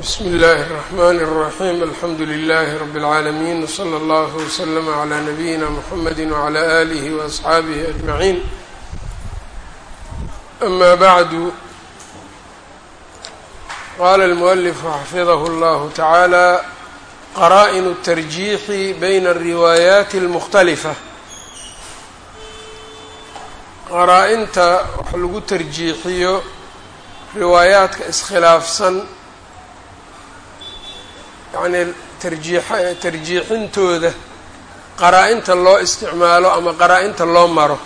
bsmi اllahi الرحmn الرaحيم alxamdu لlh رb العaalمين وslى اllه وslm عlى نabيina mحamedi وعlى آlih وأصxaabih أجمعين أma bعd qala الmؤلف xafidh اllah taعaalى qara'n التrjiح byn الriwaayaat الmkhتلفة qaraa-inta wax lagu tarjiixiyo riwaayaadka iskhilaafsan yacnii tarjiixa tarjiixintooda qaraa-inta loo isticmaalo ama qaraa-inta loo maro.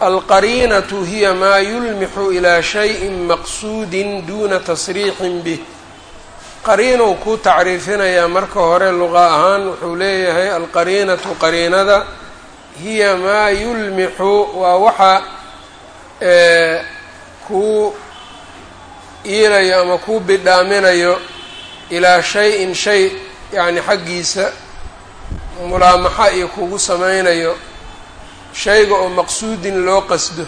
Alqariinatu hiya maa yulmixu ilaa shayin maqsuudin duuna tasriixin bih. Qariinow kuu tacriifinayaa marka hore luqa ahaan wuxuu leeyahay alqariinatu qariinada hiya maa yulmixu waa waxa kuu iilayo ama kuu bidhaaminayo ilaa shay-in shay yacni xaggiisa mulaamaxa iyo kugu sameynayo shayga oo maqsuudin loo qasdo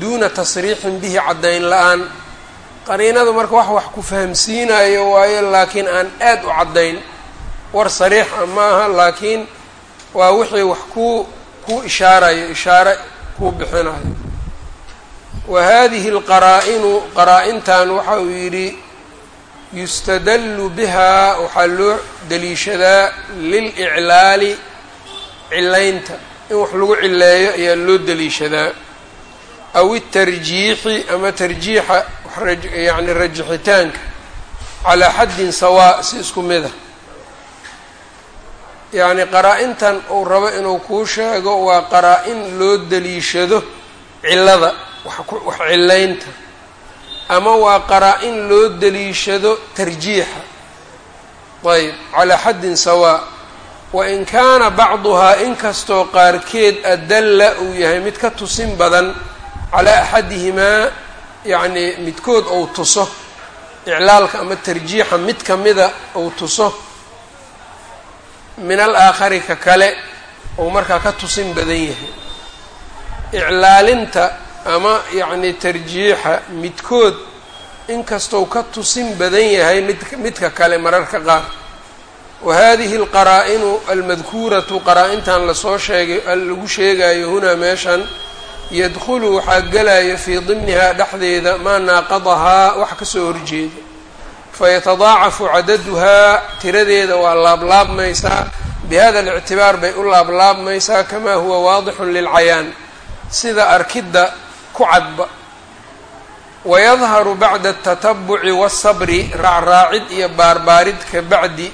duuna tasriixin bihi caddayn la'aan. Qariinadu marka wax wax ku fahamsiinayo waayo laakiin aan aad u caddayn. War sariixa maaha laakiin waa wixii wax kuu kuu ishaarayo ishaare kuu bixinayo wa hadihi alqaraa-inu qaraa-intan waxa uu yidhi yustadallu bihaa waxaa loo daliishadaa liliclaali cilaynta in wax lagu cileeyo ayaa loo daliishadaa aw itarjiixi ama tarjiixa yani rajixitaanka calaa xaddin sawaa si isku mida yacni qaraa-intan uu rabo inuu kuu sheego waa qaraa-in loo daliishado cilada wax cilaynta ama waa qaraa-in loo daliishado tarjiixa. Ayb calaa xaddin sawaa wain kaana bacduhaa inkastoo qaarkeed adalla uu yahay mid ka tusin badan calaa axadihimaa yacnii midkood ou tuso. Iclaalka ama tarjiixa mid kamida ou tuso. Min al aakhari ka kale ou markaa ka tusin badan yahay. Iclaalinta ama yacni tarjiixa midkood inkastou ka tusin badan yahay mid midka kale mararka qaar. Wa hadihi alqaraa-inu almadkuuratu qaraa-intan la soo sheegay lagu sheegayo hunaa meeshan yadkhulu waxaa gelayo fii dimnihaa dhexdeeda maa naaqadahaa wax ka soo horjeeda. Fayatadaacafu cadaduhaa tiradeeda waa laablaabmaysaa bihada alictibaar bay u laablaabmaysaa kamaa huwa waadixun lilcayaan. Sida arkidda ku cadba. Wayadharu bacda atatabuci waasabri raacraacid iyo baarbaarid ka bacdi.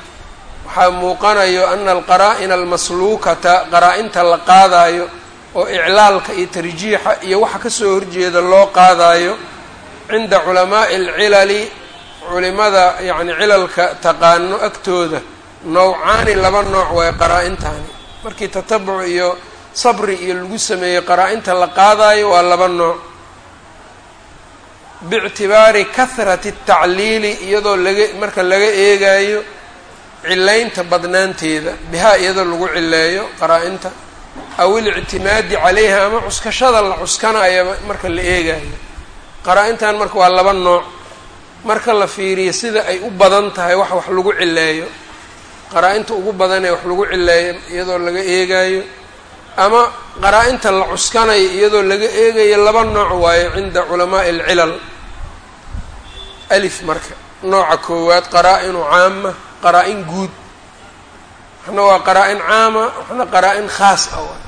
Waxaa muuqanayo ana alqaraa'ina almasluukata qaraa-inta la qaadaayo oo iclaalka iyo tarjiixa iyo waxa ka soo horjeeda loo qaadaayo cinda culamaa'i alcilali culimada yacni cilalka taqaano agtooda. Nowcaani laba nooc waay qaraa-intaani markii tatabuc iyo sabri iyo lagu sameeyey qaraa-inta la qaadaayo waa laba nooc. Biictibaari kahrati atacliili iyadoo laga marka laga eegayo cilaynta badnaanteeda bihaa iyadoo lagu cileeyo qaraa-inta aw ilictimaadi calayha ama cuskashada la cuskanayaba marka la eegayo qaraa-intan marka waa laba nooc. Marka la fiiriyo sida ay u badan tahay wax wax lagu cileeyo qaraa-inta ugu badan ee wax lagu cileeyo iyadoo laga eegayo ama qaraa-inta la cuskanaya iyadoo laga eegayo laba nooc waayo cinda culamaa'i alcilal. Alif marka nooca koowaad qaraa-inu caama qaraa-in guud. Waxna waa qaraa-in caama waxna qaraa-in khaas ah waay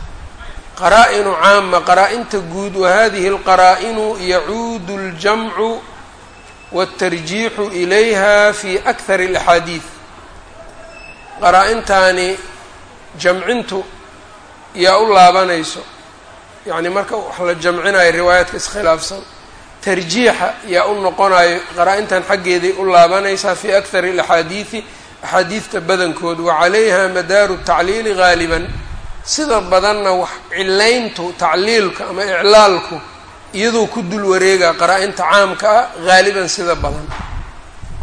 qaraa-inu caama qaraa-inta guud wahadihi alqaraa-inu yacuudu ljamcu wاltarjiixu ilayha fi akhar اlaxaadiid qaraa-intaani jamcintu yaa u laabanayso. Yacni marka wax la jamcinayo riwaayaadka iskhilaafsan tarjiixa yaa u noqonayo qaraa-intan xaggeeday u laabanaysaa fi akhari alaxaadiidi axaadiidta badankood. Wa calayha madaaru tacliili gaaliban sida badanna wax cilayntu tacliilka ama iclaalku iyadoo ku dul wareegaa qaraa-inta caamka ah gaaliban sida badan.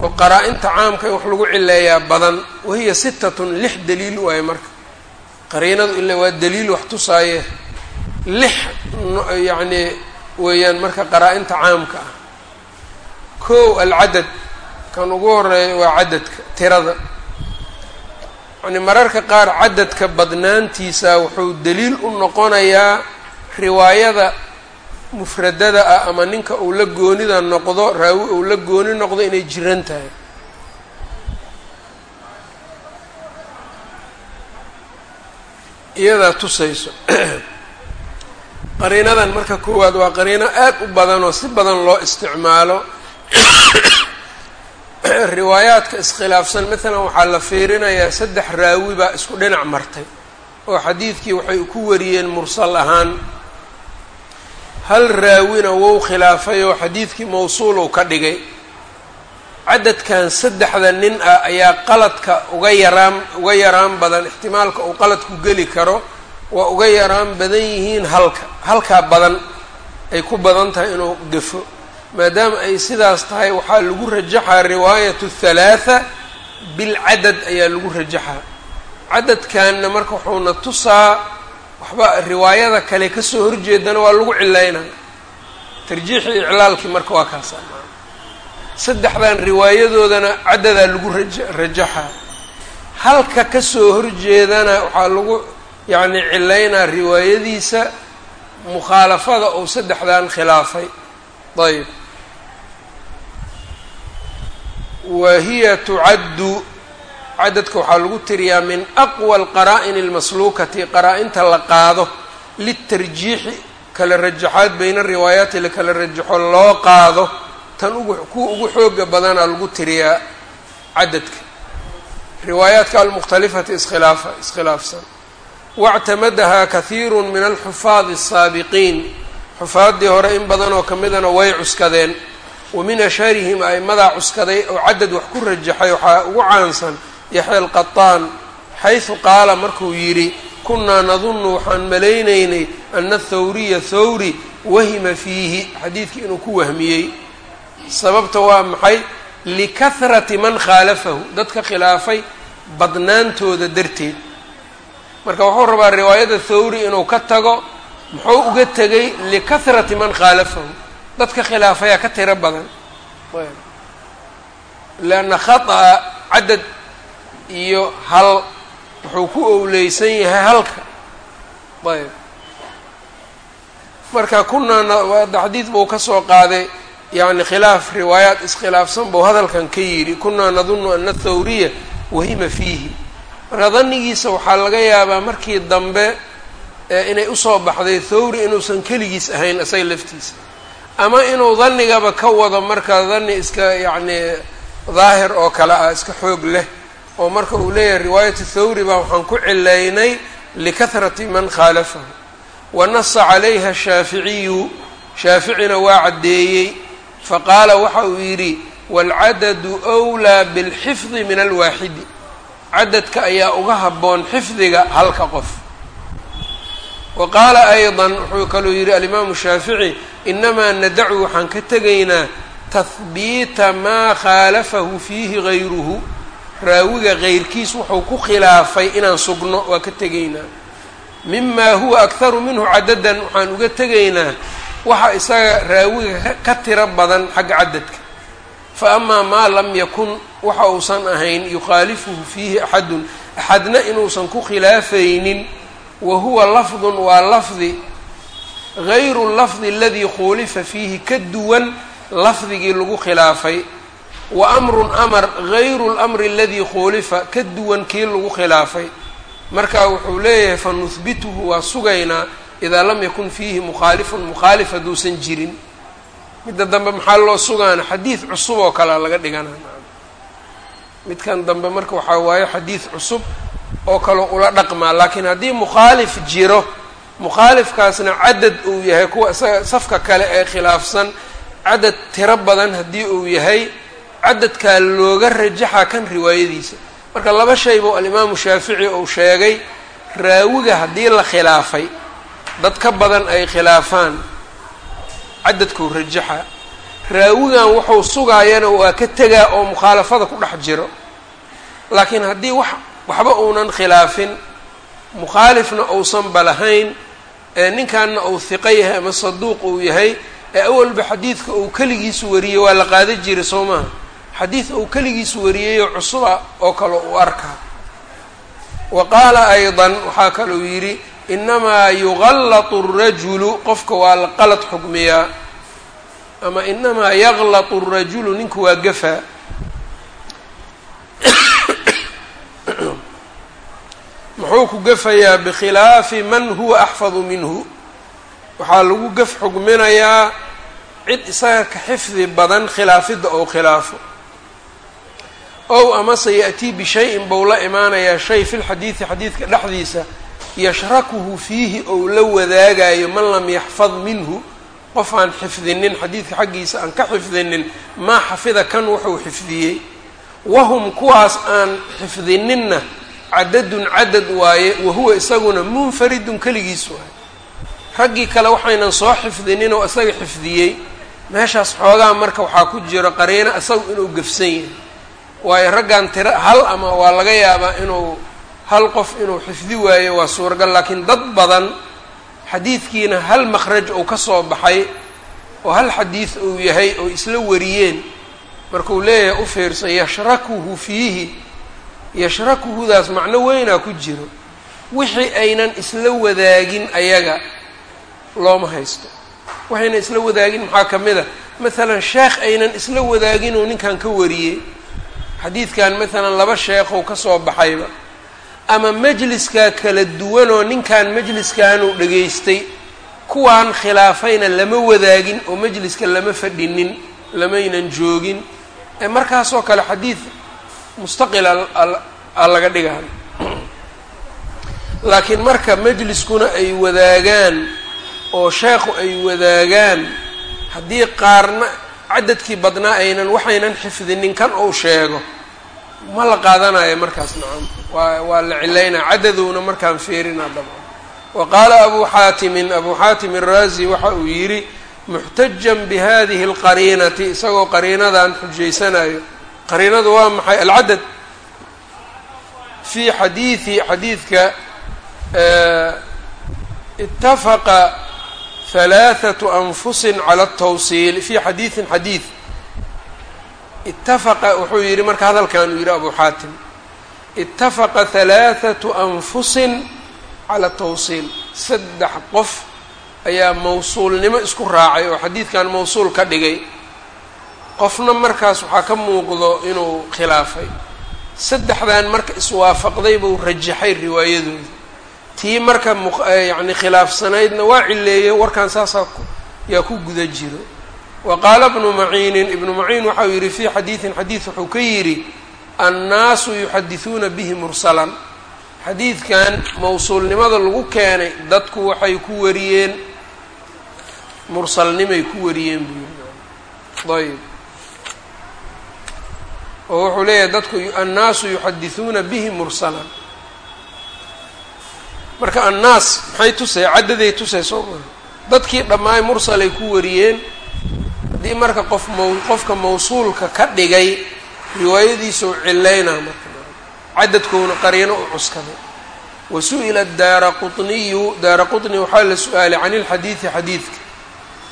Oo qaraa-inta caamka in wax lagu cileeyaa badan wahiya sitatun lix daliil waaye marka qariinadu ila waa daliil wax tusaaye lix yacnii weeyaan marka qaraa-inta caamka ah. Kow alcadad kan ugu horreeya waa cadadka tirada. Yani mararka qaar cadadka badnaantiisa wuxuu daliil u noqonayaa riwaayada mufradada ah ama ninka uu la goonida noqdo raawi uu la gooni noqdo inay jiran tahay iyadaa tusayso. Qariinadan marka koowaad waa qariino aad u badan oo si badan loo isticmaalo. Riwaayaadka iskhilaafsan maalan waxaa la fiirinayaa saddex raawi baa isku dhinac martay oo xadiidkii waxay ku wariyeen mursal ahaan. Hal raawina wou khilaafay oo xadiidkii mawsuulow ka dhigay cadadkan saddexda nin ah ayaa qaladka uga yaraan uga yaraan badan ixtimaalka uu qaladku geli karo waa uga yaraan badan yihiin halka halkaa badan ay ku badan tahay inuu gafo. Maadaama ay sidaas tahay waxaa lagu rajaxaa riwaayat halaatha bilcadad ayaa lagu rajaxaa cadadkanna marka wuxuuna tusaa waxba riwaayada kale ka soo horjeedana waa lagu cilaynaa tarjiixi iclaalkii marka waa kaasa saddexdan riwaayadoodana cadadaa lagu raja rajaxaa halka ka soo horjeedana waxaa lagu yacni cilaynaa riwaayadiisa mukhaalafada ou saddexdan khilaafay. Ayb wa hiya tucaddu cadadka waxaa lagu tiriyaa min aqwa alqaraa'ini almasluukati qaraa-inta la qaado litarjiixi kala rajaxaad bayna riwaayaati la kala rajaxo loo qaado tan ugu kuwa ugu xooga badanaa lagu tiriyaa cadadka riwaayaadka almukhtalifati iskhilaafa iskhilaafsan wاctamadahaa kahiiru min alxufaadi الsaabiqiin xufaaddii hore in badan oo kamidana way cuskadeen wa min asharihim a'imadaa cuskaday oo cadad wax ku rajaxay waxaa ugu caansan yaxya alqaطaan xaysu qaala markuu yidhi kunaa nadunnu waxaan malaynaynay ana athawriya thawri wahima fiihi xadiidkii inuu ku wahmiyey sababta waa maxay? Likahrati man khaalafahu. Dadka khilaafay badnaantooda darteed. Marka wuxuu rabaa riwaayada thawri inuu ka tago muxuu uga tegay likahrati man khaalafahu. Dadka khilaafayaa ka tiro badan. Leanna khata'a cadad iyo hal wuxuu ku owleysan yahay halka. Ayb marka kunaa xadiid buu ka soo qaaday yani khilaaf riwaayaat iskhilaafsan buu hadalkan ka yidhi kunaa nadunnu ana thawriya wahima fiihi. Marka danigiisa waxaa laga yaabaa markii dambe inay u soo baxday thawri inuusan keligiis ahayn isaga laftiisa. Ama inuu danigaba ka wado marka dani iska yacni daahir oo kale ah iska xoog leh oo marka uu leeyahay riwaayatu thawri baa waxaan ku cilaynay likahrati man khaalafahu wa nasa calayha shaaficiyu shaaficina waa caddeeyey faqaala waxa uu yidhi waalcadadu wlaa bilxifdi min alwaaxidi. Cadadka ayaa uga habboon xifdiga halka qof. Wa qaala ayضa wuxuu kaluu yidhi alimaamu shaafici inamaa nadacu waxaan ka tegaynaa tahbiita maa khaalafahu fiihi gayruhu raawiga gayrkiis wuxuu ku khilaafay inaan sugno waa ka tegaynaa. Mima huwa akharu minhu cadadan waxaan uga tegaynaa waxa isaga raawiga ka tiro badan xagga cadadka fa amaa maa lam yakun waxa uusan ahayn yukhaalifuhu fiihi axadun axadna inuusan ku khilaafaynin wa huwa lafdun waa lafdi gayru lafdi aladii khuulifa fiihi ka duwan lafdigii lagu khilaafay. Wa amrun amar gayru lamri aladii khuulifa ka duwan kii lagu khilaafay. Marka wuxuu leeyahay fa nuhbituhu waa sugaynaa idaa lam yakun fiihi mukhaalifun mukhaalif hadduusan jirin midda dambe maxaa loo sugaana xadiid cusub oo kalea laga dhigana midkan dambe marka waxaa waaye xadiid cusub oo kaleo ula dhaqmaa laakiin haddii mukhaalif jiro mukhaalifkaasna cadad uu yahay kuwa isaga safka kale ee khilaafsan cadad tiro badan haddii uu yahay cadadkaa looga rajaxa kan riwaayadiisa marka laba shay buu alimaamu shaafici uu sheegay raawiga haddii la khilaafay dad ka badan ay khilaafaan. Cadadkuu rajaxa. Raawigan wuxuu sugaayana waa ka tegaa oo mukhaalafada ku dhex jiro. Laakiin haddii wax waxba uunan khilaafin mukhaalifna uusanba lahayn ee ninkanna uu hiqo yahay ama saduuq uu yahay ee awalba xadiidka uu keligiis wariyey waa la qaada jiray soo maaha. Xadiid uu keligiis wariyeyoo cusuba oo kale uu arkaa. Wa qaala aydan waxaa kaluu yidhi inamaa yuqallatu alrajulu qofka waa la qalad xugmiyaa ama inamaa yaklatu alrajulu ninka waa gafaa muxuu ku gafayaa bikhilaafi man huwa axfadu minhu waxaa lagu gaf xugminayaa cid isaga ka xifdi badan khilaafidda ou khilaafo ow amase ya'tii bishayin bou la imaanayaa shay fi lxadiidi xadiidka dhexdiisa yashrakuhu fiihi ou la wadaagayo man lam yaxfad minhu qof aan xifdinin xadiidka xaggiisa aan ka xifdinin maa xafida kan wuxuu xifdiyey. Wahum kuwaas aan xifdininna cadadun cadad waaye wahuwa isaguna munfaridun keligiis waaye. Raggii kale waxaynan soo xifdinin oo isaga xifdiyey. Meeshaas xoogaa marka waxaa ku jiro qariino isagu inuu gafsan yahay. Waayo raggan tiro hal ama waa laga yaabaa inuu hal qof inuu xifdi waayo waa suuragal laakiin dad badan xadiidkiina hal makhraj uu ka soo baxay oo hal xadiid uu yahay oo isla wariyeen markuu leeyahay u fiirsan yashrakuhu fiihi. Yashrakuhudaas macno weynaa ku jiro. Wixii aynan isla wadaagin ayaga looma haysto. Waxaynan isla wadaagin maxaa ka mid a maalan sheekh aynan isla wadaagin uu ninkan ka wariyey. Xadiidkan maalan laba sheekhow ka soo baxayba ama majliskaa kala duwanoo ninkan majliskanuu dhegaystay kuwaan khilaafayna lama wadaagin oo majliska lama fadhinin lamaynan joogin. Ee markaasoo kale xadiid mustaqil a laga dhigayo laakiin marka majliskuna ay wadaagaan oo sheekhu ay wadaagaan haddii qaarna cadadkii badnaa aynan waxaynan xifdinin kan uu sheego ma la qaadanayo markaas nacam. Waa waa la cilaynaa cadadowna markaan fiirinaa dabcan wa qaala abu xaatimin abu xaatim iraazi waxa uu yidhi muxtajan bihadihi alqariinati isagoo qariinadan xujaysanayo qariinadu waa maxay? Alcadad. Fi xadiidi xadiidka itafaqa halaathatu anfusin cala altawsiil fi xadiidin xadiid itafaqa wuxuu yidhi marka hadalkan uu yidhi abu xaatim itafaqa halaathatu anfusin cala tawsiil saddex qof ayaa mawsuulnimo isku raacay oo xadiidkan mawsuul ka dhigay qofna markaas waxaa ka muuqdo inuu khilaafay saddexdan marka iswaafaqday buu rajaxay riwaayadooda tii marka myacni khilaafsanaydna waa cileeyey warkan saasaa yaa ku guda jiro wa qaala bnu maciinin ibnu maciin waxau yidhi fii xadiidin xadiid wuxuu ka yidhi annaasu yuxadisuuna bihi mursalan. Xadiidkan mawsuulnimada lagu keenay dadku waxay ku wariyeen mursalnimay ku wariyeen buu yidhi. Ayb oo wuxuu leeyahay dadku annaasu yuxadisuuna bihi mursalan. Marka annaas maxay tusay caddaday tusay soo dadkii dhammaay mursalay ku wariyeen haddii marka qof qofka mawsuulka ka dhigay riwaayadiisa cilaynaa marka. Cadadkoona qariino u cuskaday. Wa su'ila daara quniyu daara qutni waxaa la su'aalay can ilxadiidi xadiidka.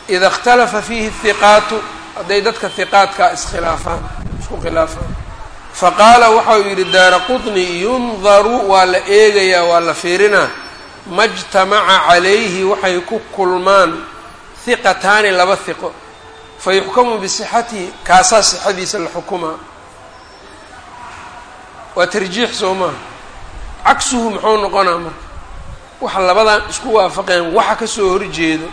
Ida ikhtalafa fiihi hiqaatu hadday dadka hiqaadkaa iskhilaafaan isku khilaafaan. Fa qaala waxau yidhi daara qutni yundaru waa la eegayaa waa la fiirinaa. Ma majtamaca calayhi waxay ku kulmaan hiqataani laba hiqo fayuxkamu bisixatihi kaasaa sixadiisa la xukumaa waa tarjiix soo maaha cagsuhu muxuu noqonaa marka waxa labadan isku waafaqeen waxa ka soo horjeedo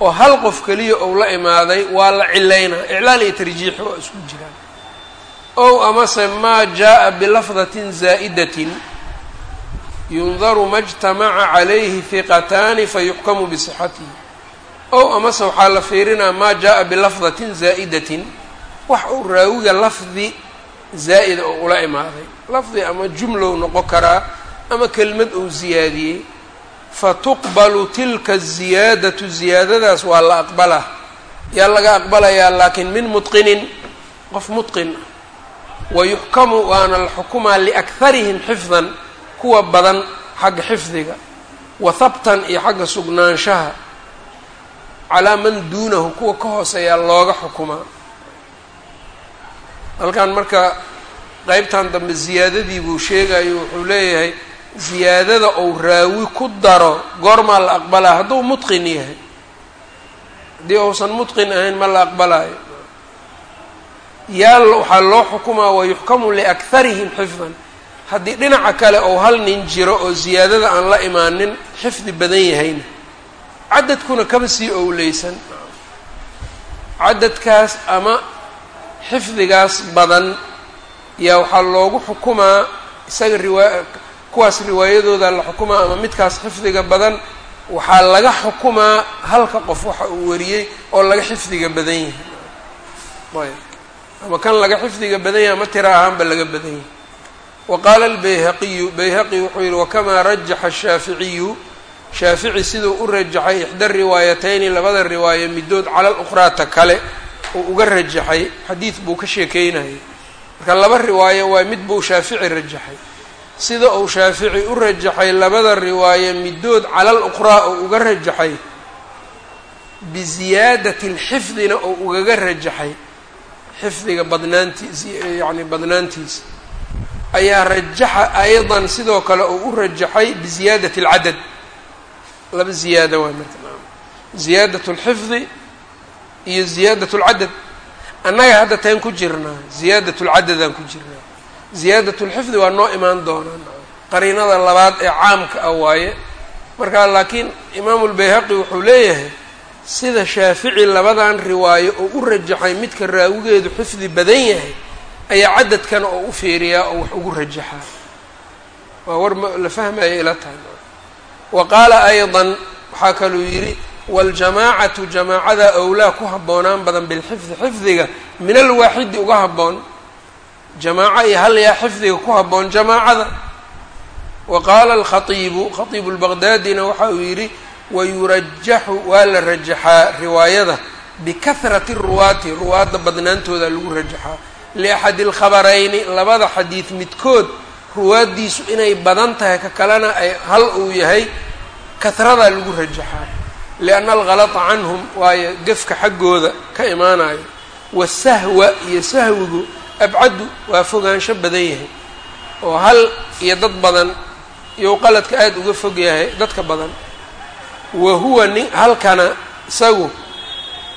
oo hal qof keliya ou la imaaday waa la cilaynaa iclaal iyo tarjiix waa isku jiraan. Ow amase maa jaa bilafdatin zaa'idatin yundaru ma jtamaca calayhi hiqataani fayuxkamu bisixatihi ow amase waxaa la fiirinaa maa jaa bilafdatin zaa'idatin. Wax uu raawiga lafdi zaa'ida oo ula imaaday. Lafdi ama jumlow noqon karaa ama kelmad ou ziyaadiyey. Fatuqbalu tilka ziyaadatu ziyaadadaas waa la aqbalaa. Yaa laga aqbalayaa laakiin min mutqinin qof mutqin ah. Wayuxkamu waana la liakharihim xifdan kuwa badan xagga xifdiga. Wa habtan iyo xagga sugnaanshaha calaa man duunahu kuwa ka hooseeyaa looga xukumaa halkan marka qeybtan dambe ziyaadadii buu sheegayo wuxuu leeyahay ziyaadada ou raawi ku daro goormaa la aqbalaa hadduu mutqin yahay. Haddii uusan mutqin ahayn ma la aqbalaayo. Yaa waxaa loo xukumaa wayuxkamu liakharihim xifdan haddii dhinaca kale ou hal nin jiro oo ziyaadada aan la imaanin xifdi badan yahayna cadadkuna kaba sii owleysan. Cadadkaas ama xifdigaas badan yaa waxaa loogu xukumaa isaga riwaa kuwaas riwaayadooda la xukumaa ama midkaas xifdiga badan waxaa laga xukumaa halka qof waxa uu wariyey oo laga xifdiga badan yahay. Ayb. Ama kan laga xifdiga badan yahay ama tira ahaanba laga badan yahay. Wa qaala albayhaqiyu bayhaqi wuxuu yihi wakamaa rajaxa ashaaficiyu shaafici siduu u rajaxay ixda riwaayatayni labada riwaayo midood cala lukhraata kale uu uga rajaxay xadiid buu ka sheekeynayay marka laba riwaayo waa mid buu shaafici rajaxay. Sida uu shaafici u rajaxay labada riwaayo midood cala lukhraa oo uga rajaxay biziyaadati lxifdina oo ugaga rajaxay. Xifdiga badnaantiis yacni badnaantiisa ayaa rajaxa aydan sidoo kale uu u rajaxay biziyaadati alcadad laba ziyaada waa marka ziyaadat lxifdi iyo ziyaadat lcadad annaga hadda teen ku jirnaa ziyaadat lcadadaan ku jirnaa ziyaadat lxifdi waa noo imaan doonaa qariinada labaad ee caamka ah waaye. Marka laakiin imaamu lbayhaqi wuxuu leeyahay sida shaafici labadan riwaayo oo u rajaxay midka raawigeedu xifdi badan yahay ayaa cadadkana oo u feeriyaa oo wax ugu rajaxaa. Waa war la fahmaya ila tahay wa qaala aydan waxaa kaluu yidhi waljamaacatu jamaacada awlaa ku habboonaan badan bilxifdi xifdiga min alwaaxidi uga habboon. Jamaaco iyo hal yaa xifdiga ku habboon jamaacada. Wa qaala alkhatiibu khatiibu lbaqdaadina waxa uu yidhi wayurajaxu waa la rajaxaa riwaayada bikahrati ruwaati ruwaadda badnaantooda lagu rajaxaa. Liaxadi alkhabarayni labada xadiid midkood ruwaaddiisu inay badan tahay ka kalena ay hal uu yahay kahradaa lagu rajaxaa lianna alghalata canhum waayo gefka xaggooda ka imaanayo wasahwa iyo sahwigu abcaddu waa fogaansho badan yahay oo hal iyo dad badan iyou qaladka aada uga fog yahay dadka badan. Wa huwa ni halkana isagu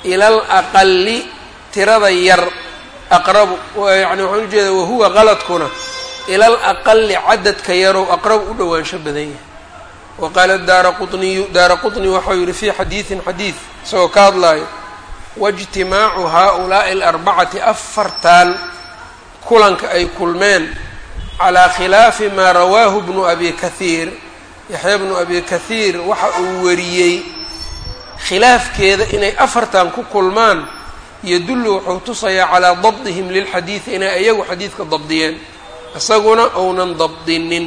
ilal aqali tirada yar aqrabu yani waxaan u jeedaa wahuwa qaladkuna ilal aqali cadadka yarow aqrabu u dhowaansho badan yahay wa qaala daara quniyu daara qutni waxau yihi fii xadiidin xadiid isagoo ka hadlaayo waijtimaacu haa-ulaa'i alarbacati afartan kulanka ay kulmeen calaa khilaafi maa rawaahu bnu abi kahiir yaxya bnu abi kahiir waxa uu wariyey khilaafkeeda inay afartan ku kulmaan yadullu wuxuu tusayaa calaa dabdihim lilxadiidi inay iyagu xadiidka dabdiyeen isaguna ounan dabdinin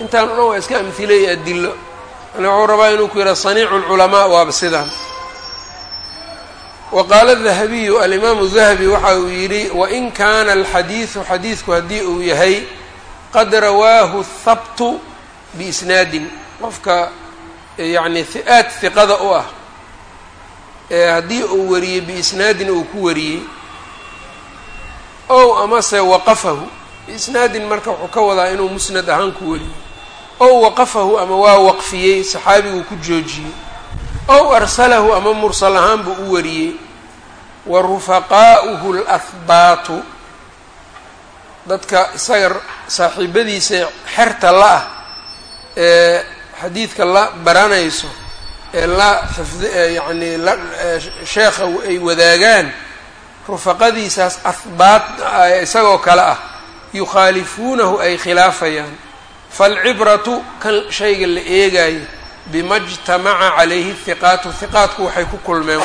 intaan o dhan waa iska amhile iyo adilo yani wuxuu rabaa inuu ku yidhaha saniicu lculamaa waaba sidaan wa qaala dahabiyu alimaamu dahabi waxa uu yidhi wain kaana alxadiidu xadiidku haddii uu yahay qad rawaahu habtu biisnaadin. Qofka yacni aad hiqada u ah ee haddii uu wariyey biisnaadin uu ku wariyey ow amase waqafahu biisnaadin marka wuxuu ka wadaa inuu musnad ahaan ku wariyey ow waqafahu ama waa waqfiyey saxaabiguu ku joojiyey ow arsalahu ama mursal ahaan buu u wariyey wa rufaqaa'uhu alahbaatu dadka isaga saaxiibadiisa xerta la-ah ee xadiidka la baranayso ee la xifdi yacni la sheekha ay wadaagaan rufaqadiisaas ahbaat isagoo kale ah yukhaalifuunahu ay khilaafayaan faalcibratu kan shayga la eegayo bima jtamaca calayhi hiqaatu hiqaatku waxay ku kulmeen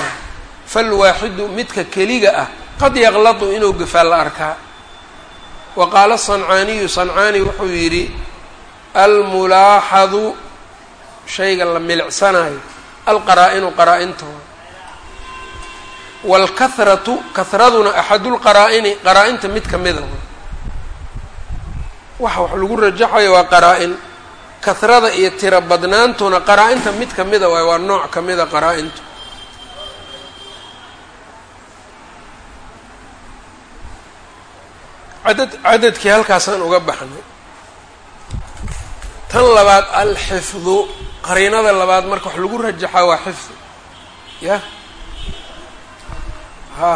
falwaaxidu midka keliga ah qad yaqladu inuu gafaa la arkaa wa qaala sancaaniyu sancaani wuxuu yidhi almulaaxadu shayga la milicsanayo alqaraa-inu qaraa-intooda waalkahratu kahraduna axadulqaraa-ini qaraa-inta mid ka mida waxa wax lagu rajaxayo waa qaraa-in kahrada iyo tiro badnaantuna qaraa-inta mid ka mida waay waa nooc ka mida qaraa-intu. Cadad cadadkii halkaasaan uga baxnay. Tan labaad alxifdu qariinada labaad marka wax lagu rajaxaa waa xifdi ya? Ha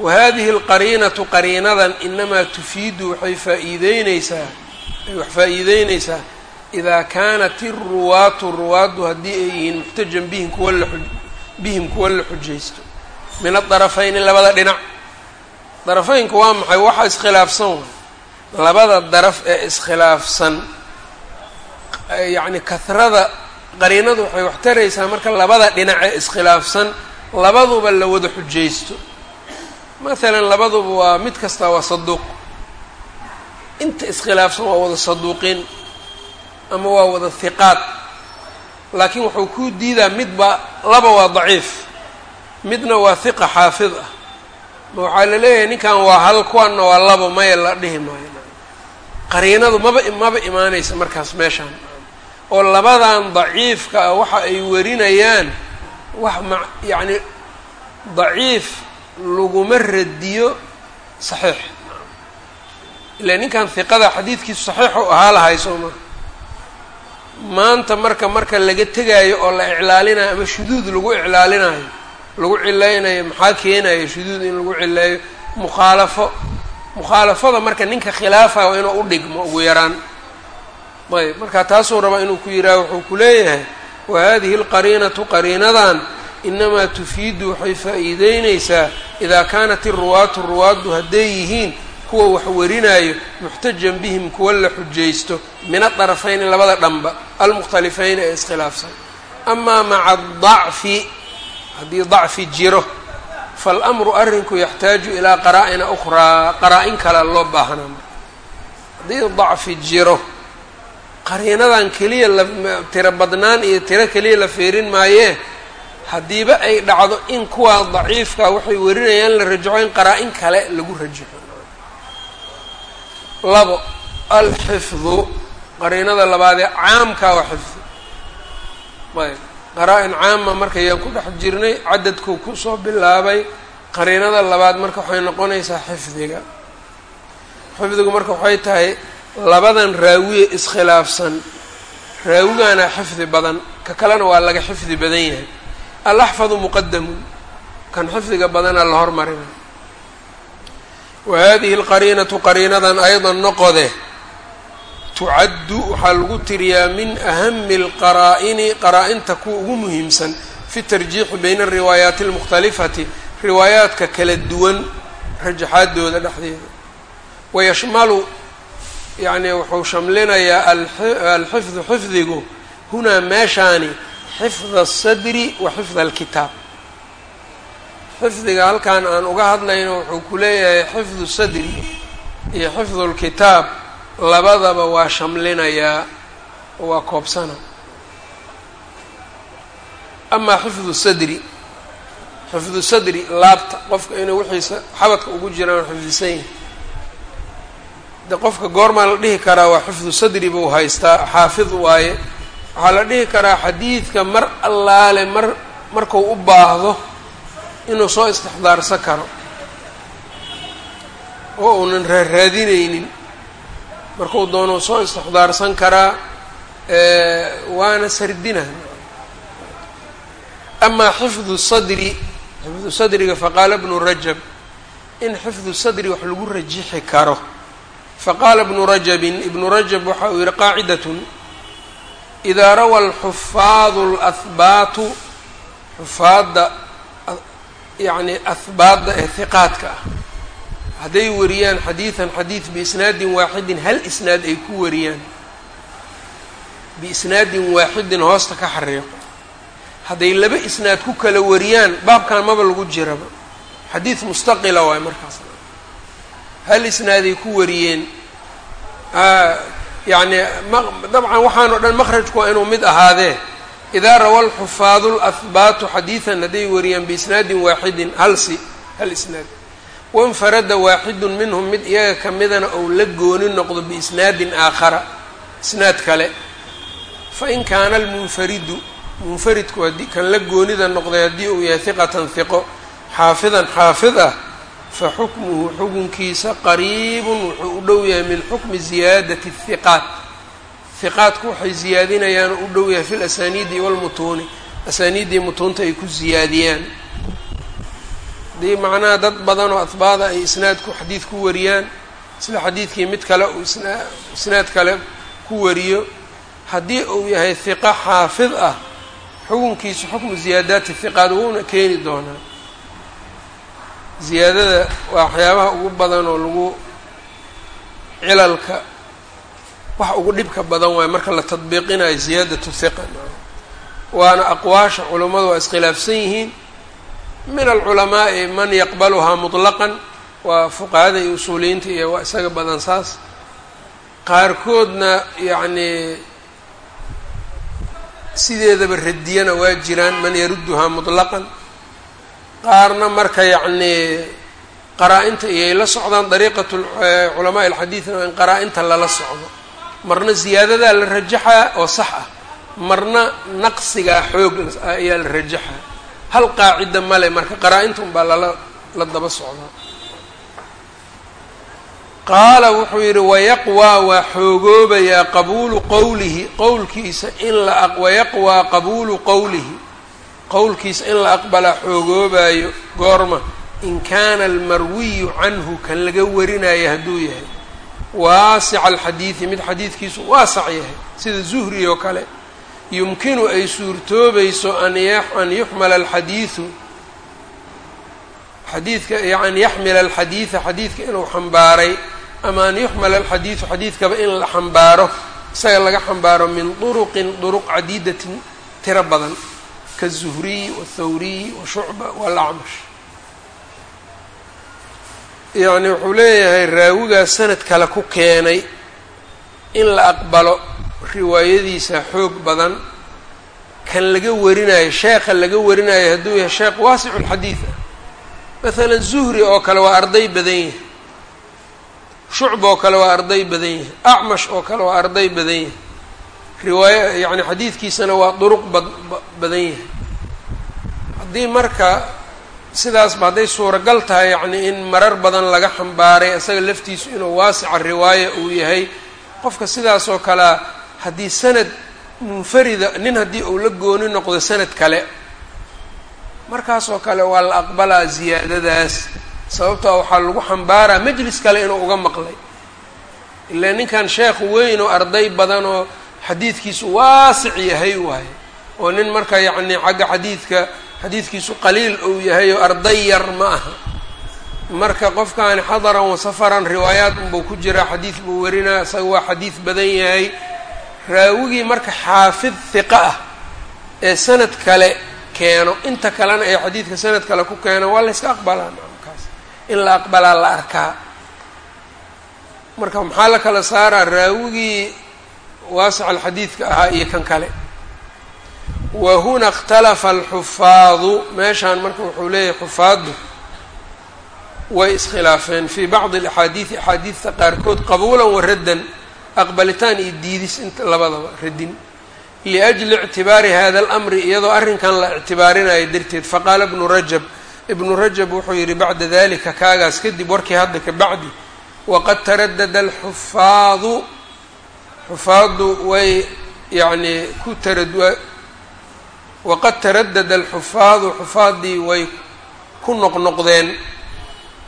wa hadihi alqariinatu qariinadan inamaa tufiidu waxay faa'iideyneysaa ay wax faa'iideyneysaa idaa kaanat iruwaatu ruwaaddu haddii ay yihiin muxtajan bihim kuwa la bihim kuwa la xujaysto. Min adarafayni labada dhinac. Darafaynku waa maxay? Waxa iskhilaafsan waay. Labada daraf ee iskhilaafsan yacni kahrada qariinadu waxay wax taraysaa marka labada dhinac ee iskhilaafsan labaduba la wada xujaysto maalan labaduba waa mid kastaa waa saduuq. Inta iskhilaafsan waa wada saduuqiin ama waa wada hiqaad laakiin wuxuu kuu diidaa midba laba waa daciif midna waa hiqa xaafid ah. Ma waxaa la leeyahay ninkan waa hal kuwanna waa labo maya la dhihi maayo. Qariinadu maba maba imaanaysa markaas meeshaan. Oo labadan daciifka ah waxa ay warinayaan wax ma yacni daciif laguma radiyo saxiix. Ilaa ninkan hiqada xadiidkiisu saxiix u ahaa lahay soo maa maanta marka marka laga tegaayo oo la iclaalinayo ama shuduud lagu iclaalinayo lagu cilaynayo maxaa keenayo shuduud in lagu cileeyo mukhaalafo. Mukhaalafada marka ninka khilaafa waa inuu u dhigmo ugu yaraan. Ayb marka taasuu rabaa inuu ku yidhaha wuxuu ku leeyahay wa hadihi alqariinatu qariinadan inamaa tufiidu waxay faa'iideyneysaa idaa kaanat iruwaatu ruwaaddu hadday yihiin kuwa wax warinaayo muxtajan bihim kuwa la xujaysto min adarafayni labada dhanba almukhtalifayni ee iskhilaafsan amaa maca adacfi haddii dacfi jiro faalamru arrinku yaxtaaju ilaa qaraa-ina ukhraa qaraa-in kale loo baahnaa haddii dacfi jiro qariinadan keliya la tiro badnaan iyo tiro keliya la feerin maayee haddiiba ay dhacdo in kuwaa daciifka waxay warinayaan la rajaco in qaraa-in kale lagu rajaxo labo alxifdu qariinada labaadee caamkaa waa xifdi ayb qaraa-in caama markayaan ku dhex jirnay cadadkuu ku soo bilaabay qariinada labaad marka waxay noqonaysaa xifdiga. Xifdigu marka waxay tahay labadan raawiye iskhilaafsan. Raawigana xifdi badan ka kalena waa laga xifdi badan yahay alaxfadu muqadamun kan xifdiga badana la hormarina wa hadihi alqariinatu qariinadan aydan noqode tucaddu waxaa lagu tiriyaa min ahami alqaraa'ini qaraa-inta kuwa ugu muhiimsan fi tarjiixi bayna alriwaayaati almukhtalifati riwaayaadka kala duwan rajaxaadooda dhexdeeda wayashmalu yacni wuxuu shamlinayaa alxifdu xifdigu hunaa meeshaani xifda asadri wa xifda alkitaab. Xifdiga halkan aan uga hadlayno wuxuu ku leeyahay xifdu sadri iyo xifdu lkitaab labadaba waa shamlinayaa waa koobsana. Amaa xifdu sadri xifdu sadri laabta qofka inuu wixiisa xabadka ugu jiraan xifdisan yahay. De qofka goormaa la dhihi karaa waa xifdu sadri buu haystaa xaafid waaye waxaa la dhihi karaa xadiidka mar allaale mar markuu u baahdo inuu soo istixdaarsan karo. Oo uunan raaraadineynin markuu doonuu soo istixdaarsan karaa waana sardina. Amaa xifdu sadri xifdu sadriga faqaala bnu rajab in xifdu sadri wax lagu rajixi karo. Faqaala bnu rajabin ibnu rajab waxa uu yihi qaacidatun idaa rawa alxufaadu alahbaatu xufaadda yacni ahbaadda ee hiqaadka ah hadday wariyaan xadiidan xadiid biisnaadin waaxidin hal isnaad ay ku wariyaan biisnaadin waaxidin hoosta ka xariiqo hadday laba isnaad ku kala wariyaan baabkan maba lagu jiraba xadiid mustaqila waay markaas hal isnaaday ku wariyeen yacni dabcan waxaan o dhan maqrajku waa inuu mid ahaadee idaa rawa alxufaadu lahbaatu xadiidan hadday wariyaan biisnaadin waaxidin halsi hal isnaad. Wainfarada waaxidun minhum mid iyaga ka midana ou la gooni noqdo biisnaadin aakhara. Isnaad kale. Fain kaana almunfaridu munfaridku haddii kan la goonida noqday haddii uu yahay hiqatan hiqo xaafidan xaafid ah fa xukmuhu xukunkiisa qariibun wuxuu u dhow yahay min xukmi ziyaadati hiqaat hiqaatku waxay ziyaadinayaan u dhow yahay fi lasaniidi walmutuuni asaaniiddii mutuunta ay ku ziyaadiyaan. Haddii macnaha dad badan oo atbaada ay isnaadku xadiid ku wariyaan sida xadiidkii mid kale uu isnaad kale ku wariyo haddii uu yahay hiqa xaafid ah xukunkiisu xukmu ziyaadaati hiqaad wuuna keeni doonaa ziyaadada waxyaabaha ugu badan oo lagu cilalka wax ugu dhibka badan waayo marka la tadbiiqinayo ziyaadatu hiqa waana aqwaasha culummadu waa iskhilaafsan yihiin. Min alculamaa'i man yaqbaluhaa mutlaqan waa fuqahada iyo usuuliyiinta iyo waa isaga badan saas. Qaarkoodna yacnii sideedaba radiyana waa jiraan man yarudduhaa mutlaqan qaarna marka yacnii qaraa-inta iyay la socdaan dariiqatu culamaai alxadiidna waa in qaraa-inta lala socdo. Marna ziyaadadaa la rajaxaa oo sax ah. Marna naqsigaa xoog ayaa la rajaxaa hal qaacida male marka qaraa-inta unbaa lala la daba socdaa qaala wuxuu yidhi wayaqwaa waa xoogoobayaa qabuulu qowlihi qowlkiisa in la wayaqwaa qabuulu qowlihi qowlkiisa in la aqbalaa xoogoobayo goorma in kaana almarwiyu canhu kan laga warinayo hadduu yahay waasica alxadiidi mid xadiidkiisu waasac yahay sida zuhri oo kale yumkinu ay suurtoobayso an yuxmala alxadiidu xadiidka an yaxmila alxadiida xadiidka inuu xambaaray ama an yuxmala alxadiidu xadiidkaba in la xambaaro isaga laga xambaaro min duruqin duruq cadiidatin tiro badan kazuhriy wathawriy washucba walacmash yacni wuxuu leeyahay raawigaas sanad kale ku keenay in la aqbalo riwaayadiisa xoog badan kan laga warinayo sheekha laga warinayo hadduu yahay sheekh waasicu lxadiid ah masalan zuhri oo kale waa arday badan yahay shucb oo kale waa arday badan yahay acmash oo kale waa arday badan yahay riwaaya yacni xadiidkiisana waa duruq bad badan yahay. Haddii marka sidaasba hadday suuragal tahay yacni in marar badan laga xambaaray isaga laftiisu inuu waasica riwaaya uu yahay qofka sidaas oo kalea haddii sanad munfarida nin haddii uu la gooni noqdo sanad kale markaasoo kale waa la aqbalaa ziyaadadaas. Sababtoo waxaa lagu xambaaraa majlis kale inuu uga maqlay. Ilaa ninkan sheekh weyn oo arday badan oo xadiidkiisu waasic yahay waaye oo nin marka yacni xagga xadiidka xadiidkiisu qaliil uu yahay oo arday yar ma aha. Marka qofkaani xadaran wa safaran riwaayaad unbuu ku jiraa xadiid buu warinaa isaga waa xadiid badan yahay. Raawigii marka xaafid hiqa ah ee sanad kale keeno inta kalena ee xadiidka sanad kale ku keeno waa la yska aqbalaa kaas in la aqbalaa la arkaa. Marka maxaa la kala saaraa? Raawigii waasic alxadiidka ahaa iyo kan kale. Wa huna ikhtalafa alxufaadu meeshaan marka wuxuu leeyahay xufaaddu way iskhilaafeen fii bacdi alaxaadiidi axaadiidta qaarkood qabuulan wa raddan aqbalitaan iyo diidis inta labadaba radin liajli ictibaari hada alamri iyadoo arrinkan la ictibaarinayo darteed faqaala ibnu rajab ibnu rajab wuxuu yidhi bacda dalika kaagaas kadib warkii hadda ka bacdi waqad taradada alxufaadu xufaaddu way yacnii ku tarad waqad taradada alxufaadu xufaaddii way ku noqnoqdeen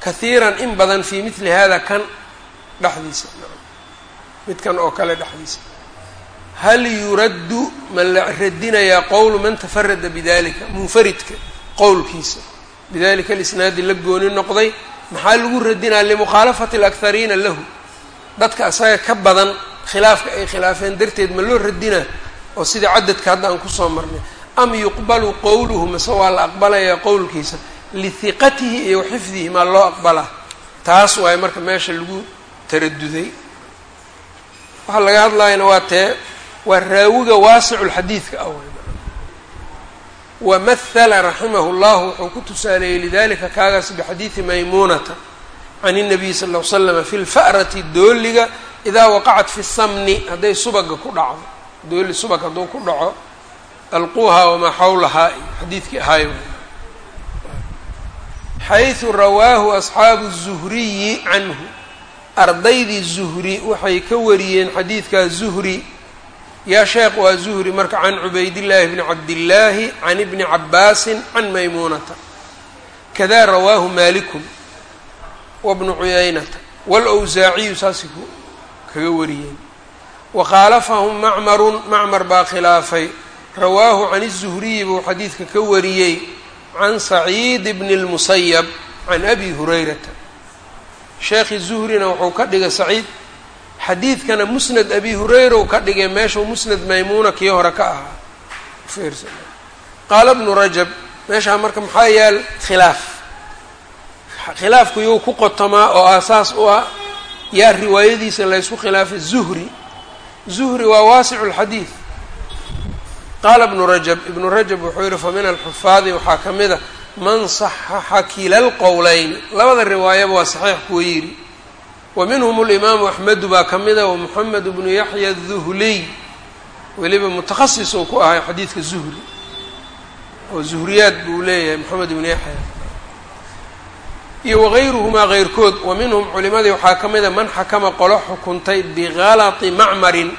kahiiran in badan fii midli hada kan dhexdiisa midkan oo kale dhexdiisa hal yuraddu ma la radinayaa qowlu man tafarada bidalika munfaridka qowlkiisa. Bidalika alisnaadi la gooni noqday maxaa lagu radinaa limukhaalafati alakhariina lahu? Dadka asaga ka badan khilaafka ay khilaafeen darteed ma loo radinaa oo sidai cadadka hadda aan ku soo marnay. Am yuqbalu qowluhu mase waa la aqbalayaa qowlkiisa? Lihiqatihi iyo xifdihi maa loo aqbalaa taas waaye marka meesha lagu taraduday. Waxaa laga hadlayana waa tee waa raawiga waasicu lxadiidka ah wamahala raximahu llahu wuxuu ku tusaaleeyey lidalika kaagaas bixadiidi maymuunata can الnabiy sal ll ly slama fi lfa'rati dooliga idaa waqacat fi samni hadday subaga ku dhacdo dooli subag hadduu ku dhaco alquuha wamaa xawlahaa iyo xadiidkii ahaayo xayثu rawaahu asxaabu الzuhriyi canhu ardaydii zuhri waxay ka wariyeen xadiidkaa zuhri yaa sheekh waa zuhri marka can cubaydillaahi bni cabdillaahi can ibni cabaasin can maymuunata kadaa rawaahu maalikun wabnu cuyaynata wاlwsaaciyu saasay kaga wariyeen wakhaalafahum macmarun macmar baa khilaafay rawaahu can الzuhriyi buu xadiidka ka wariyey can saciid bni اlmusayab can abi hurayrata sheekhi zuhrina wuxuu ka dhigay saciid xadiidkana musnad abi hurayra u ka dhigay meeshuu musnad maymuuna kii hore ka ahaa qaala bnu rajab meeshaa marka maxaa yaal khilaaf khilaafku yuu ku qotomaa oo aasaas u ah yaa riwaayadiisa laysku khilaafay zuhri. Zuhri waa waasicu lxadiid qaala ibnu rajab ibnu rajab wuxuu yihi fa min alxufaadi waxaa ka mid a man saxaxa kila lqowleyn labada riwaayaba waa saxiix kuwa yidhi. Wa minhum alimaamu axmedu baa ka mida wa moxamed bnu yaxya aduhliy weliba mutakhasis uu ku ahay xadiidka zuhri. Oo zuhriyaad buu leeyahay moxamed ibnu yaxya iyo wagayruhumaa keyrkood wa minhum culimadii waxaa ka mida man xakama qolo xukuntay bigalati macmarin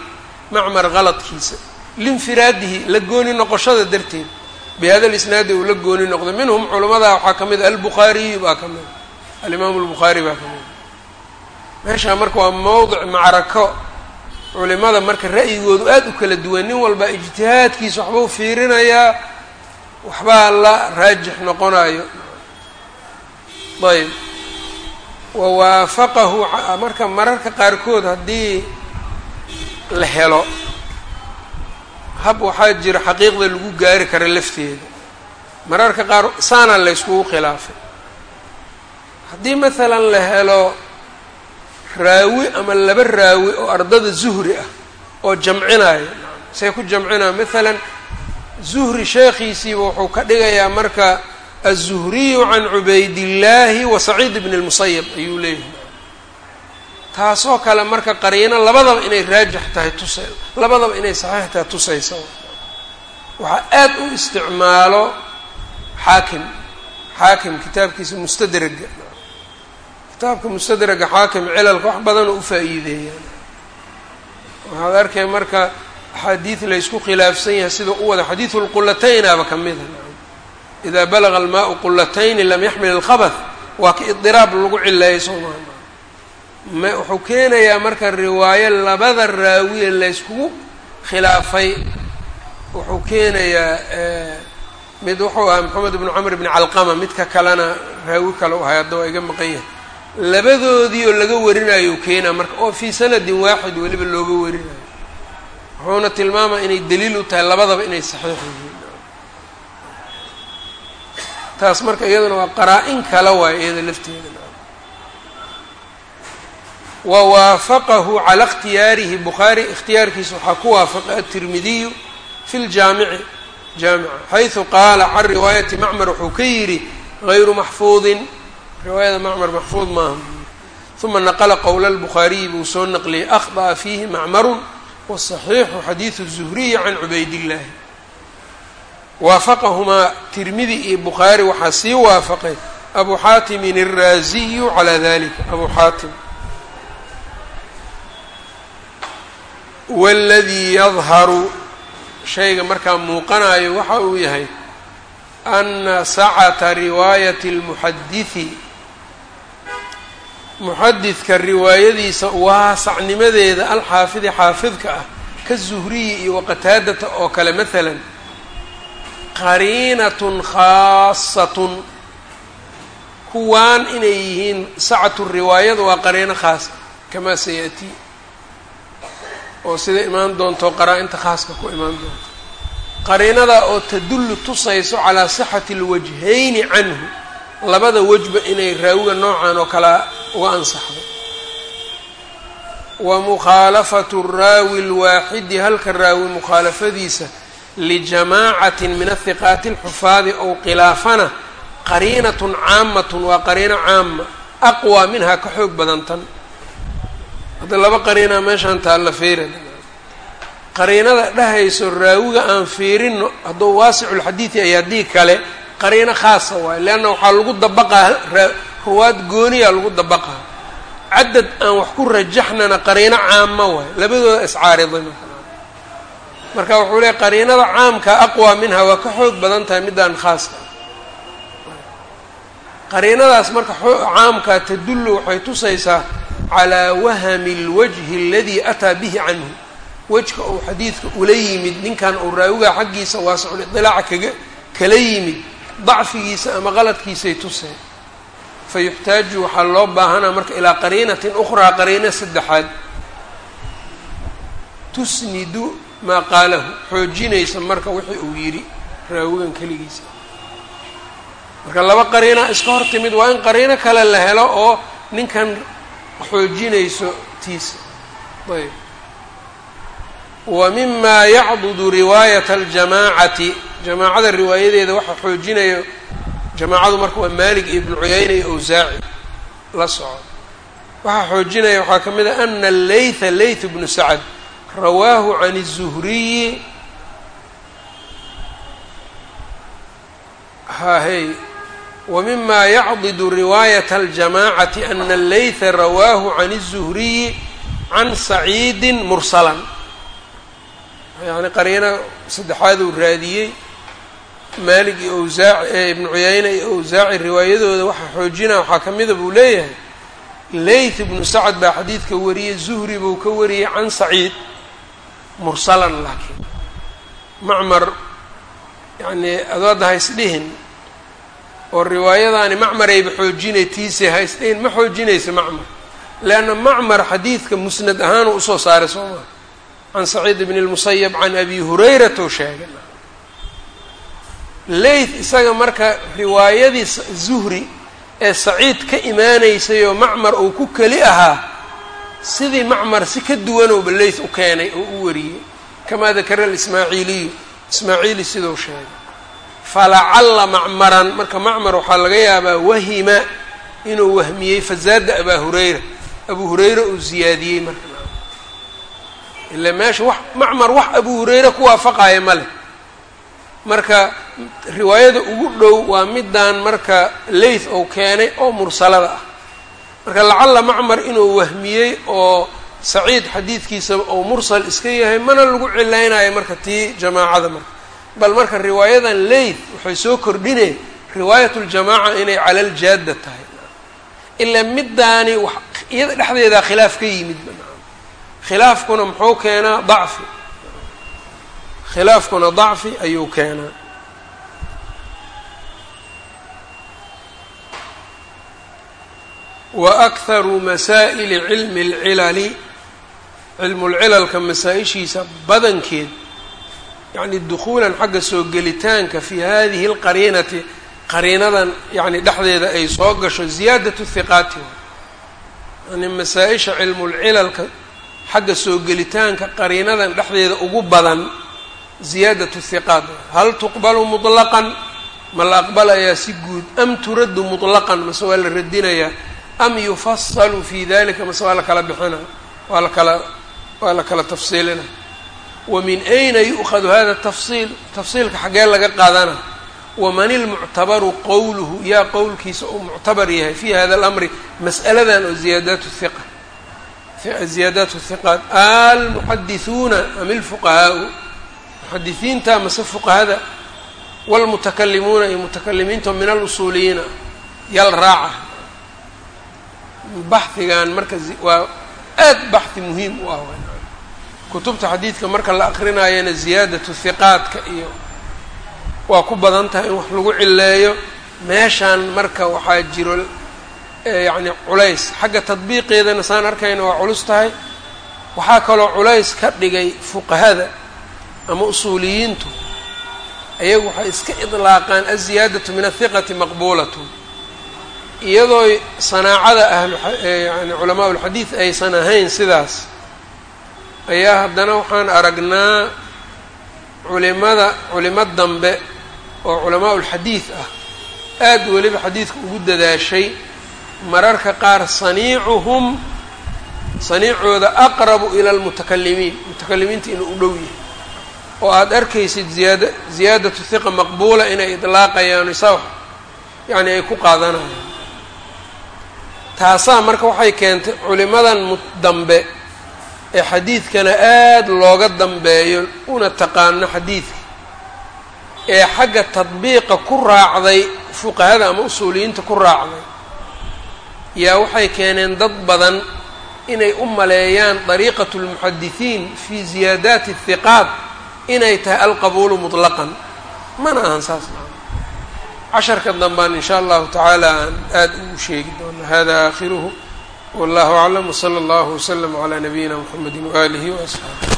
macmar galadkiisa. Linfiraadihi la gooni noqoshada darteed. Bihada lisnaadi uu la gooni noqday minhum culamada waxaa ka mid a albukhaariyu baa ka mida alimaamu albukhaari baa ka mida meeshaa marka waa mowdic macrako culimada marka ra'yigoodu aada u kala duwan nin walba ijtihaadkiisa waxbuu fiirinayaa waxbaa la raajix noqonayo ayb wa waafaqahu marka mararka qaarkood haddii la helo hab waxaa jira xaqiiqda lagu gaari kara lafteeda. Mararka qaar saana layskugu khilaafay. Haddii maalan la helo raawi ama laba raawi oo ardada zuhri ah oo jamcinaya say ku jamcinaya maalan zuhri sheekhiisiiba wuxuu ka dhigayaa marka aلzuhriyu can cubaydillaahi wa saciid bn اlmusayab ayuu leeyahay. Taasoo kale marka qariino labadaba inay raajix tahay tusa labadaba inay saxiix tahay tusaysa waxaa aad u isticmaalo xaakim xaakim kitaabkiisa mustadraga kitaabka mustadraga xaakim cilalka wax badan oo u faa'iideeyaan waxaad arkay marka axaadiid laysku khilaafsan yahay sida u wada xadiidu lqulataynaaba ka mida idaa balaga almaau qulatayni lam yaxmil alkhabath waa ka idiraab lagu cileeyay soomaa ma wuxuu keenayaa marka riwaayo labada raawiye layskugu khilaafay. Wuxuu keenayaa mid wuxuu ahaa maxamed ibnu camr bni calqama midka kalena raawi kale u ahay hadda waa iga maqan yahay. Labadoodii oo laga warinayo keenaa marka oo fii sanadin waaxid weliba looga warinayo. Wuxuuna tilmaamaa inay daliil u tahay labadaba inay saxiix yihiin taas marka iyaduna waa qaraa-in kala waayo iyada lafteeda. Wa waafaqahu calaa ikhtiyaarihi bukhaari ikhtiyaarkiisa waxaa ku waafaqay atirmidiyu fi ljaamici jaamica xaysu qaala can riwaayati macmar wuxuu ka yidhi gayru maxfuudin riwaayada macmar maxfuud maaha. Uma naqla qowla lbukhaariyi buu soo naqliyey akhطأa fiihi macmarun wasaxiixu xadiidu zuhriyi can cubaydillaahi waafaqahumaa tirmidi iyo bukhaari waxaa sii waafaqay abu xaatimin الraaziyu calaa dalika abu xaatim waladii yadharu shayga markaa muuqanayo waxa uu yahay ana sacata riwaayati اlmuxadidi muxadidka riwaayadiisa waasacnimadeeda alxaafidi xaafidka ah ka zuhriyi iyo waqataadata oo kale maalan qariinatun khaasatun. Kuwaan inay yihiin sacatu riwaayada waa qariino khaasa kamaa sayatii oo sida imaan doonto qaraa-inta khaaska ku imaan doonto. Qariinadaa oo tadullu tusayso calaa sixati alwajhayni canhu labada wejba inay raawiga noocan oo kalea uga ansaxdo. Wa mukhaalafatu raawi lwaaxidi halka raawi mukhaalafadiisa lijamaacatin min ahiqaati alxufaadi ow khilaafana qariinatun caamatun waa qariino caama aqwaa minhaa ka xoog badan tan hadda laba qariinaa meeshaan taalla fiiran qariinada dhahayso raawiga aan fiirino hadduu waasiculxadiidi ay haddii kale qariino khaasa waayo leanna waxaa lagu dabaqaa ruwaad gooniyaa lagu dabaqaa cadad aan wax ku rajaxnana qariino caama waayo labadooda iscaariday marka wuxuu leey qariinada caamka aqwa minha waa ka xoog badan tahay middaan khaaska. Qariinadaas marka caamkaa tadullu waxay tusaysaa calaa wahami اlwajhi aladii ataa bihi canhu. Wejka uu xadiidka ula yimid ninkan uu raawigaa xaggiisa waasicul-idilaaca kaga kala yimid dacfigiisa ama qaladkiisay tuseen. Fa yuxtaaju waxaa loo baahanaa marka ilaa qariinatin ukhraa qariino saddexaad. Tusnidu maa qaalahu xoojinaysa marka wixii uu yidhi raawigan keligiisa. Marka laba qariina iska hor timid waa in qariino kale la helo oo ninkan xoojinayso tiisa ayb. Wa mima yacdudu riwaayata aljamaacati jamaacada riwaayadeeda waxa xoojinayo jamaacadu marka waa maalig iyo ibnu cuyayna iyo awsaaci la soco waxaa xoojinaya waxaa ka mid a ana allaytha layth bnu sacad rawaahu can الzuhriyi hahey wa mima yacdidu riwaayata aljamaacati ana allaytha rawaahu can الzuhriyi can saciidi mursalan yani qariino saddexaad uu raadiyey maalig iyo awsaaci ee ibnu cuyayna iyo awsaaci riwaayadooda waxaa xoojinaa waxaa ka mida buu leeyahay layth ibnu sacad baa xadiidka wariyey zuhri buu ka wariyey can saciid mursalan laakiin. Macmar yacnii adoodda haysdhihin oo riwaayadaani macmarayba xoojinay tiise haysdhihin ma xoojinaysa macmar. Leanna macmar xadiidka musnad ahaanu u soo saaray soo maa can saciid bn اlmusayab can abi hurayratou sheegay. Layth isaga marka riwaayadii zuhri ee saciid ka imaanaysay oo macmar uu ku keli ahaa sidii macmar si ka duwanowba layth u keenay oo u wariyey kamaa dakara alismaaciiliyu ismaaciili siduu sheegay falacalla macmaran. Marka macmar waxaa laga yaabaa wahima inuu wahmiyey fazaada abaa hurayra. Abu hurayra uu ziyaadiyey marka. Ila meesha wax macmar wax abu hurayre ku waafaqaaya ma leh. Marka riwaayada ugu dhow waa middan marka layth ou keenay oo mursalada ah marka lacalla macmar inuu wahmiyey oo saciid xadiidkiisa ou mursal iska yahay mana lagu cilaynayo marka tii jamaacada marka. Bal marka riwaayadan layth waxay soo kordhineen riwaayat ljamaaca inay cala ljaada tahay. Ilaa middaani wax iyada dhexdeedaa khilaaf ka yimid khilaafkuna muxuu keenaa dacfi. Khilaafkuna dacfi ayuu keenaa wa akharu masaa'ili cilmi اlcilali cilmulcilalka masaa-ishiisa badankeed yacni dukhuulan xagga soo gelitaanka fi hadihi اlqariinati qariinadan yani dhexdeeda ay soo gasho ziyaadat hiqaati yani masaa-isha cilmulcilalka xagga soo gelitaanka qariinadan dhexdeeda ugu badan ziyaadatu hiqaat hal tuqbalu muطlaqan ma la aqbalayaa si guud am turaddu muطlaqan mase waa la radinayaa am yufasalu fi dalika mase waa la kala bixina waa la kala waa la kala tafsiilina. Wa min ayna yu'khadu hada tafsiil tafsiilka xaggee laga qaadana. Waman ilmuctabaru qowluhu yaa qowlkiisa uu muctabar yahay fi hada alamri mas'aladan oo ziyaadaat hiqa ziyaadaat hiqaat almuxadithuuna am ilfuqahaau muxadisiinta mase fuqahada. Wاlmutakalimuuna iyo mutakalimiinta min alusuuliyiina. Yal raaca baxhigan marka waa aad baxhi muhiim u ah kutubta xadiidka marka la akrinayana ziyaadatu hiqaadka iyo waa ku badan tahay in wax lagu cileeyo meeshan marka waxaa jiro yacni culays. Xagga tadbiiqeedana saan arkayna waa culus tahay. Waxaa kaloo culays ka dhigay fuqahada ama usuuliyiintu. Ayagu waxay iska idlaaqaan aziyaadatu min athiqati maqbuulatun iyadoo sanaacada ahlu yani culamaa ulxadiid aysan ahayn sidaas ayaa haddana waxaan aragnaa culimada culimo dambe oo culamaa ulxadiid ah aad weliba xadiidka ugu dadaashay. Mararka qaar saniicuhum saniicooda aqrabu ila almutakalimiin. Mutakalimiinta inuu u dhow yahay. Oo aada arkaysid ziyaada ziyaadatu hiqa maqbuula inay idlaaqayaan isa yacni ay ku qaadanayaan taasaa marka waxay keentay culimadan dambe ee xadiidkana aada looga dambeeyo una taqaano xadiidka ee xagga tadbiiqa ku raacday fuqahada ama usuuliyiinta ku raacday yaa waxay keeneen dad badan inay u maleeyaan dariiqatu lmuxadisiin fii ziyaadaati hiqaat inay tahay alqabuulu mutlaqan. Mana ahan saas casharka dambaan in shaa allahu tacaala aan aada ugu sheegi doono hada aakhiruhu wallahu aclam wsala allahu wslama calaa nabiyina mxamedi waaalihi waasxaabi